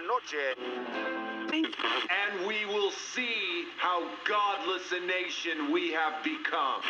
noche. And we will see how godless a nation we have become.